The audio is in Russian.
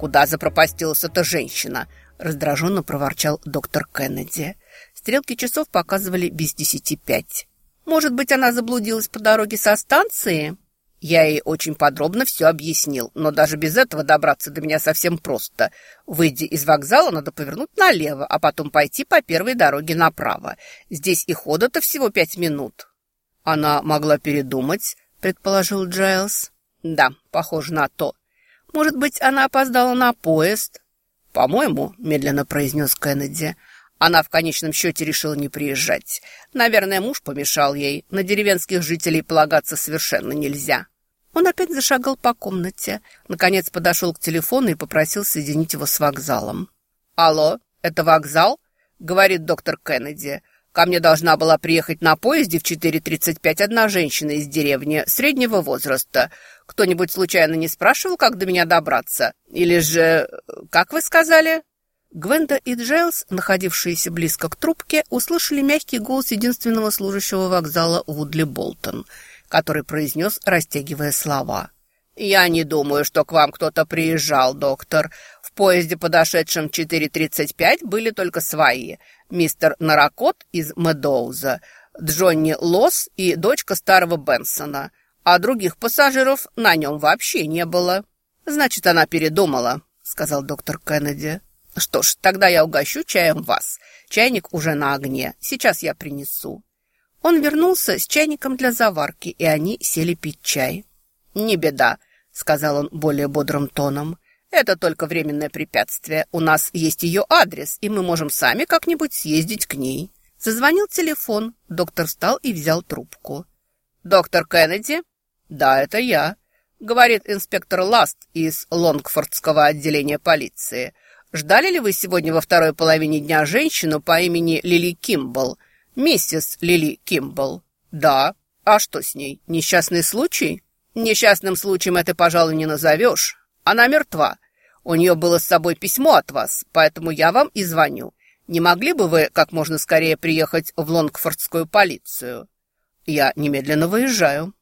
Куда запропастилась эта женщина?» Раздраженно проворчал доктор Кеннеди. Стрелки часов показывали без десяти пять. «Может быть, она заблудилась по дороге со станции?» Я ей очень подробно все объяснил, но даже без этого добраться до меня совсем просто. Выйдя из вокзала, надо повернуть налево, а потом пойти по первой дороге направо. Здесь и хода-то всего пять минут. Она могла передумать, предположил Джайлз. Да, похоже на то. Может быть, она опоздала на поезд? По-моему, медленно произнес Кеннеди, она в конечном счете решила не приезжать. Наверное, муж помешал ей. На деревенских жителей полагаться совершенно нельзя. Он опять зашагал по комнате. Наконец подошел к телефону и попросил соединить его с вокзалом. «Алло, это вокзал?» — говорит доктор Кеннеди. «Ко мне должна была приехать на поезде в 4.35 одна женщина из деревни среднего возраста. Кто-нибудь случайно не спрашивал, как до меня добраться? Или же... Как вы сказали?» Гвенда и Джейлс, находившиеся близко к трубке, услышали мягкий голос единственного служащего вокзала Вудли Болтон — который произнес, растягивая слова. «Я не думаю, что к вам кто-то приезжал, доктор. Поезде, подошедшем 4.35, были только свои. Мистер Наракот из Медоуза, Джонни Лосс и дочка старого Бенсона. А других пассажиров на нем вообще не было». «Значит, она передумала», — сказал доктор Кеннеди. «Что ж, тогда я угощу чаем вас. Чайник уже на огне. Сейчас я принесу». Он вернулся с чайником для заварки, и они сели пить чай. «Не беда», — сказал он более бодрым тоном. «Это только временное препятствие. У нас есть ее адрес, и мы можем сами как-нибудь съездить к ней». Зазвонил телефон. Доктор встал и взял трубку. «Доктор Кеннеди?» «Да, это я», — говорит инспектор Ласт из Лонгфордского отделения полиции. «Ждали ли вы сегодня во второй половине дня женщину по имени Лили Кимбл?» «Миссис Лили Кимбл». «Да. А что с ней? Несчастный случай?» «Несчастным случаем это, пожалуй, не назовешь. Она мертва. У нее было с собой письмо от вас, поэтому я вам и звоню. Не могли бы вы как можно скорее приехать в Лонгфордскую полицию?» «Я немедленно выезжаю».